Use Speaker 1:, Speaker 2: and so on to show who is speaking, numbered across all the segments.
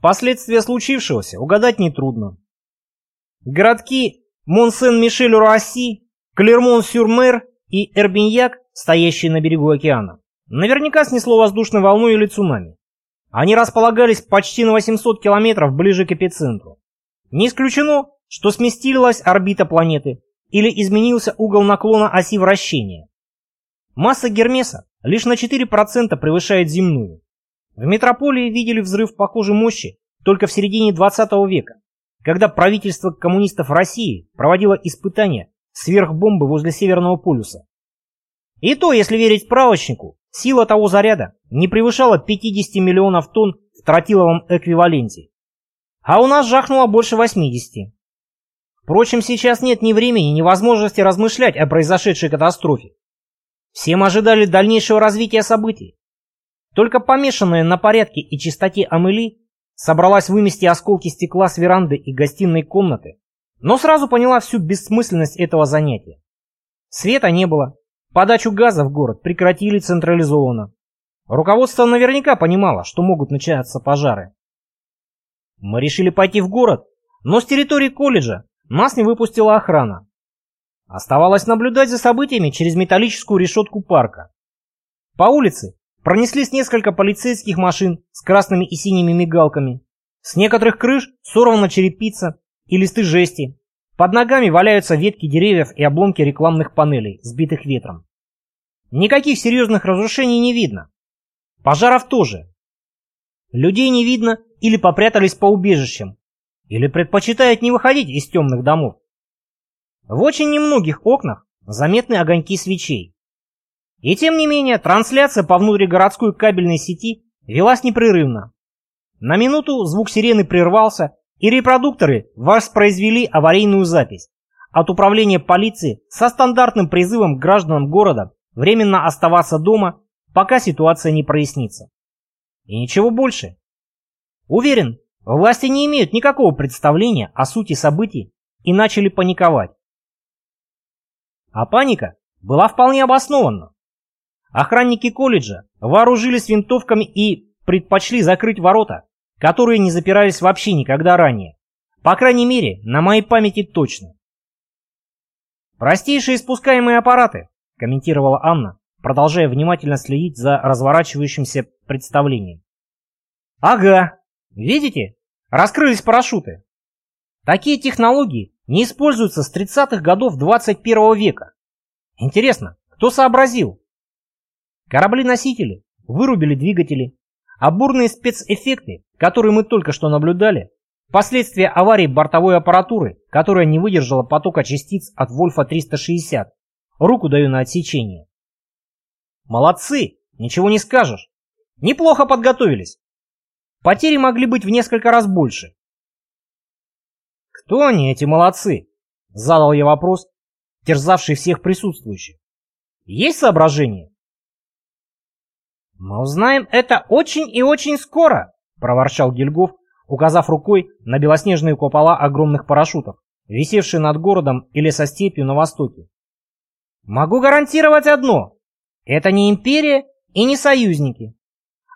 Speaker 1: Последствия случившегося угадать нетрудно. Городки Монсен-Мишель-Руасси, Клермон-Сюр-Мер и Эрбиньяк, стоящие на берегу океана, наверняка снесло воздушной волной или цунами. Они располагались почти на 800 километров ближе к эпицентру. Не исключено, что сместилась орбита планеты или изменился угол наклона оси вращения. Масса Гермеса лишь на 4% превышает земную. В метрополии видели взрыв похожей мощи только в середине 20 века, когда правительство коммунистов России проводило испытания сверхбомбы возле Северного полюса. И то, если верить справочнику, сила того заряда не превышала 50 миллионов тонн в тротиловом эквиваленте. А у нас жахнуло больше 80. Впрочем, сейчас нет ни времени, ни возможности размышлять о произошедшей катастрофе. Всем ожидали дальнейшего развития событий. Только помешанная на порядке и чистоте Амели собралась вымести осколки стекла с веранды и гостиной комнаты, но сразу поняла всю бессмысленность этого занятия. Света не было, подачу газа в город прекратили централизованно. Руководство наверняка понимало, что могут начаться пожары. Мы решили пойти в город, но с территории колледжа нас не выпустила охрана. Оставалось наблюдать за событиями через металлическую решетку парка. По улице Пронеслись несколько полицейских машин с красными и синими мигалками. С некоторых крыш сорвана черепица и листы жести. Под ногами валяются ветки деревьев и обломки рекламных панелей, сбитых ветром. Никаких серьезных разрушений не видно. Пожаров тоже. Людей не видно или попрятались по убежищам, или предпочитают не выходить из темных домов. В очень немногих окнах заметны огоньки свечей. И тем не менее, трансляция по внутригородской кабельной сети велась непрерывно. На минуту звук сирены прервался, и репродукторы воспроизвели аварийную запись от управления полиции со стандартным призывом гражданам города временно оставаться дома, пока ситуация не прояснится. И ничего больше. Уверен, власти не имеют никакого представления о сути событий и начали паниковать. А паника была вполне обоснована. Охранники колледжа вооружились винтовками и предпочли закрыть ворота, которые не запирались вообще никогда ранее. По крайней мере, на моей памяти точно. «Простейшие спускаемые аппараты», — комментировала Анна, продолжая внимательно следить за разворачивающимся представлением. «Ага, видите? Раскрылись парашюты. Такие технологии не используются с 30-х годов 21 века. Интересно, кто сообразил? Корабли-носители вырубили двигатели, а бурные спецэффекты, которые мы только что наблюдали, последствия аварии бортовой аппаратуры, которая не выдержала потока частиц от Вольфа-360, руку даю на отсечение. Молодцы, ничего не скажешь. Неплохо подготовились. Потери могли быть в несколько раз больше. Кто они, эти молодцы? Задал я вопрос, терзавший всех присутствующих. Есть соображения? «Мы узнаем это очень и очень скоро», — проворчал Гильгоф, указав рукой на белоснежные купола огромных парашютов, висевшие над городом или со степью на востоке. «Могу гарантировать одно. Это не империя и не союзники.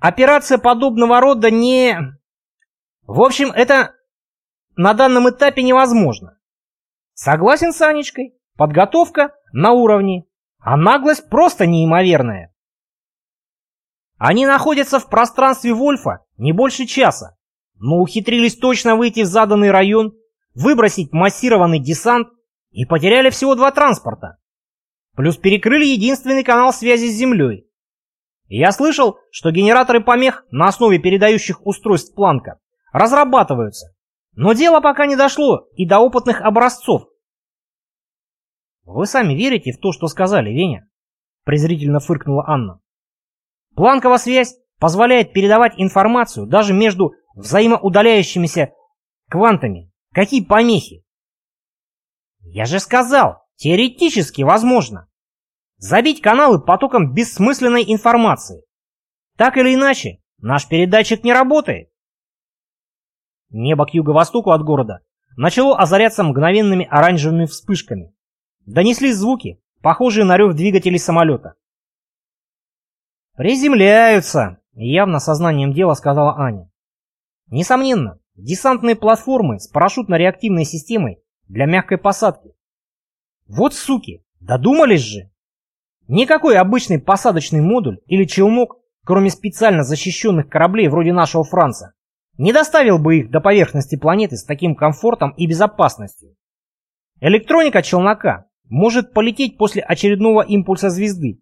Speaker 1: Операция подобного рода не... В общем, это на данном этапе невозможно. Согласен с Анечкой, подготовка на уровне, а наглость просто неимоверная. Они находятся в пространстве Вольфа не больше часа, но ухитрились точно выйти в заданный район, выбросить массированный десант и потеряли всего два транспорта. Плюс перекрыли единственный канал связи с Землей. Я слышал, что генераторы помех на основе передающих устройств Планка разрабатываются, но дело пока не дошло и до опытных образцов. «Вы сами верите в то, что сказали, Веня?» презрительно фыркнула Анна. Планковая связь позволяет передавать информацию даже между взаимоудаляющимися квантами. Какие помехи? Я же сказал, теоретически возможно. Забить каналы потоком бессмысленной информации. Так или иначе, наш передатчик не работает. Небо к юго-востоку от города начало озаряться мгновенными оранжевыми вспышками. Донеслись звуки, похожие на рев двигателей самолета. «Приземляются!» — явно сознанием дела сказала Аня. Несомненно, десантные платформы с парашютно-реактивной системой для мягкой посадки. Вот суки, додумались же! Никакой обычный посадочный модуль или челнок, кроме специально защищенных кораблей вроде нашего Франца, не доставил бы их до поверхности планеты с таким комфортом и безопасностью. Электроника челнока может полететь после очередного импульса звезды,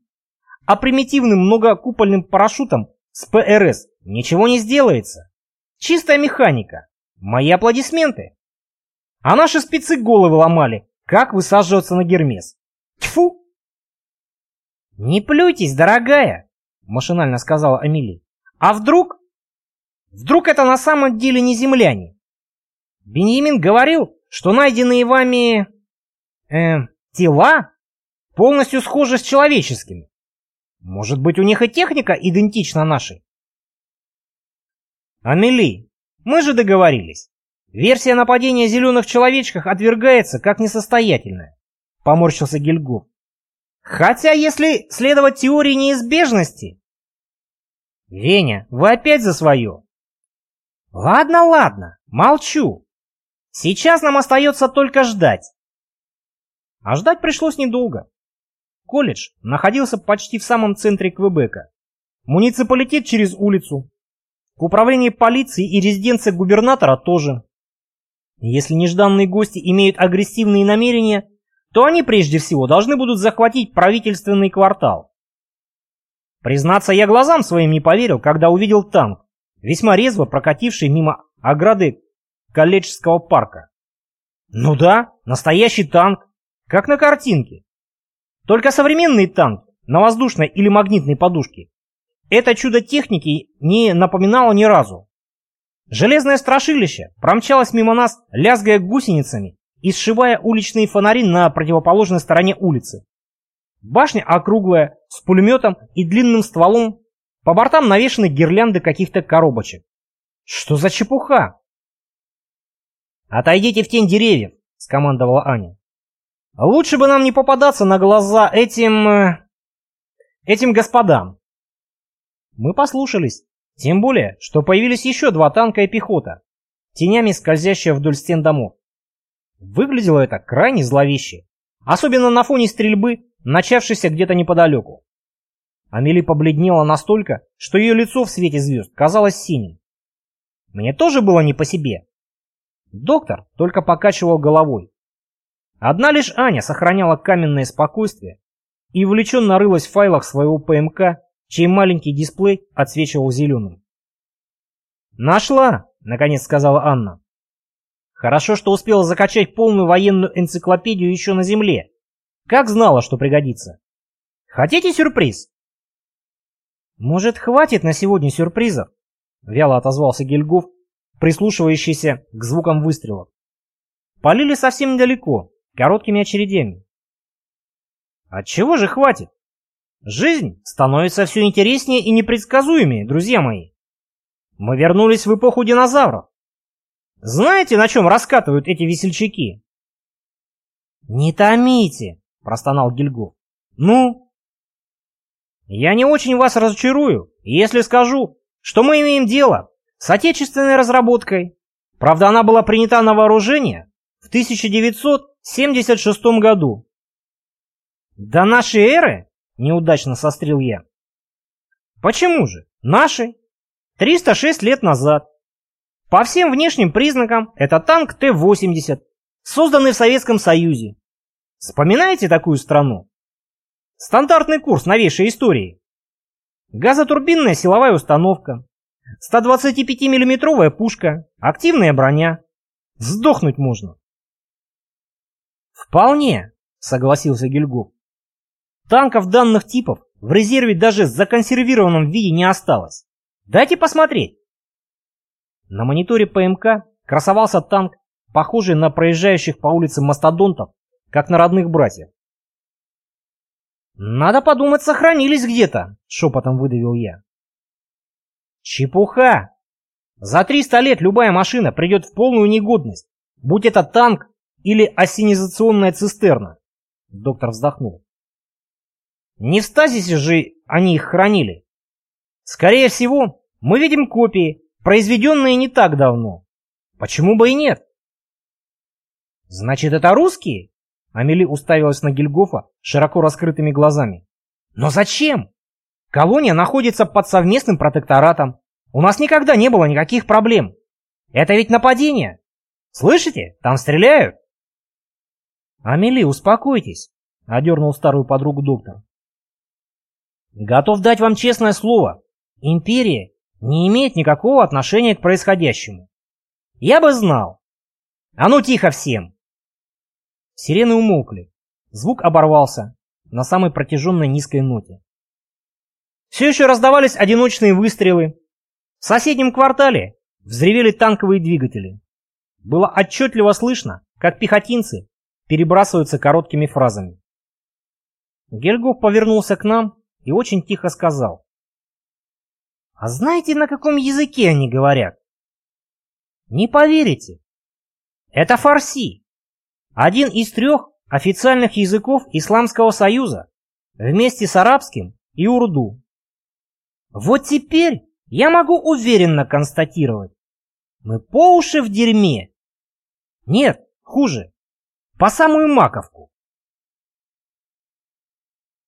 Speaker 1: а примитивным многокупольным парашютом с ПРС ничего не сделается. Чистая механика. Мои аплодисменты. А наши спецы головы ломали, как высаживаться на Гермес. Тьфу! «Не плюйтесь, дорогая!» — машинально сказала Амели. «А вдруг Вдруг это на самом деле не земляне? Беньямин говорил, что найденные вами... Э, тела полностью схожи с человеческими. Может быть, у них и техника идентична нашей? Амели, мы же договорились. Версия нападения зеленых человечках отвергается как несостоятельная. Поморщился Гильгоф. Хотя, если следовать теории неизбежности... Веня, вы опять за свое. Ладно, ладно, молчу. Сейчас нам остается только ждать. А ждать пришлось недолго. Колледж находился почти в самом центре Квебека. Муниципалитет через улицу. В управлении полиции и резиденция губернатора тоже. Если нежданные гости имеют агрессивные намерения, то они прежде всего должны будут захватить правительственный квартал. Признаться, я глазам своим не поверил, когда увидел танк, весьма резво прокативший мимо ограды колледжского парка. Ну да, настоящий танк, как на картинке. Только современный танк на воздушной или магнитной подушке это чудо техники не напоминало ни разу. Железное страшилище промчалось мимо нас, лязгая гусеницами и сшивая уличные фонари на противоположной стороне улицы. Башня округлая, с пулеметом и длинным стволом по бортам навешаны гирлянды каких-то коробочек. Что за чепуха? «Отойдите в тень деревьев», — скомандовала Аня. «Лучше бы нам не попадаться на глаза этим... Э, этим господам». Мы послушались, тем более, что появились еще два танка и пехота, тенями скользящая вдоль стен домов. Выглядело это крайне зловеще, особенно на фоне стрельбы, начавшейся где-то неподалеку. Амели побледнела настолько, что ее лицо в свете звезд казалось синим. Мне тоже было не по себе. Доктор только покачивал головой. Одна лишь Аня сохраняла каменное спокойствие и увлеченно рылась в файлах своего ПМК, чей маленький дисплей отсвечивал зеленым. «Нашла!» — наконец сказала Анна. «Хорошо, что успела закачать полную военную энциклопедию еще на Земле. Как знала, что пригодится. Хотите сюрприз?» «Может, хватит на сегодня сюрпризов?» — вяло отозвался Гильгоф, прислушивающийся к звукам выстрелов. Полили совсем недалеко, короткими очередями. Отчего же хватит? Жизнь становится все интереснее и непредсказуемее, друзья мои. Мы вернулись в эпоху динозавров. Знаете, на чем раскатывают эти весельчаки? «Не томите!» — простонал Гильгоф. «Ну, я не очень вас разочарую, если скажу, что мы имеем дело с отечественной разработкой. Правда, она была принята на вооружение в 1976 году. До нашей эры? Неудачно сострил я. Почему же? Нашей. 306 лет назад. По всем внешним признакам это танк Т-80, созданный в Советском Союзе. Вспоминаете такую страну? Стандартный курс новейшей истории. Газотурбинная силовая установка. 125 миллиметровая пушка. Активная броня. Сдохнуть можно. Вполне, согласился Гильгоф. Танков данных типов в резерве даже в законсервированном виде не осталось. Дайте посмотреть. На мониторе ПМК красовался танк, похожий на проезжающих по улице мастодонтов, как на родных братьев. «Надо подумать, сохранились где-то», — шепотом выдавил я. «Чепуха! За 300 лет любая машина придет в полную негодность, будь это танк или осенизационная цистерна», — доктор вздохнул. «Не в стазисе же они их хранили. Скорее всего, мы видим копии, произведенные не так давно. Почему бы и нет? Значит, это русские? Амели уставилась на Гильгофа широко раскрытыми глазами. Но зачем? Колония находится под совместным протекторатом. У нас никогда не было никаких проблем. Это ведь нападение. Слышите? Там стреляют. Амели, успокойтесь, одернул старую подругу доктор. Готов дать вам честное слово. Империя не имеет никакого отношения к происходящему. Я бы знал. А ну тихо всем. Сирены умолкли. Звук оборвался на самой протяженной низкой ноте. Все еще раздавались одиночные выстрелы. В соседнем квартале взревели танковые двигатели. Было отчетливо слышно, как пехотинцы перебрасываются короткими фразами. Гельгоф повернулся к нам и очень тихо сказал. «А знаете, на каком языке они говорят?» «Не поверите. Это фарси. Один из трех официальных языков Исламского Союза вместе с арабским и урду. Вот теперь я могу уверенно констатировать, мы по уши в дерьме. Нет, хуже, по самую маковку.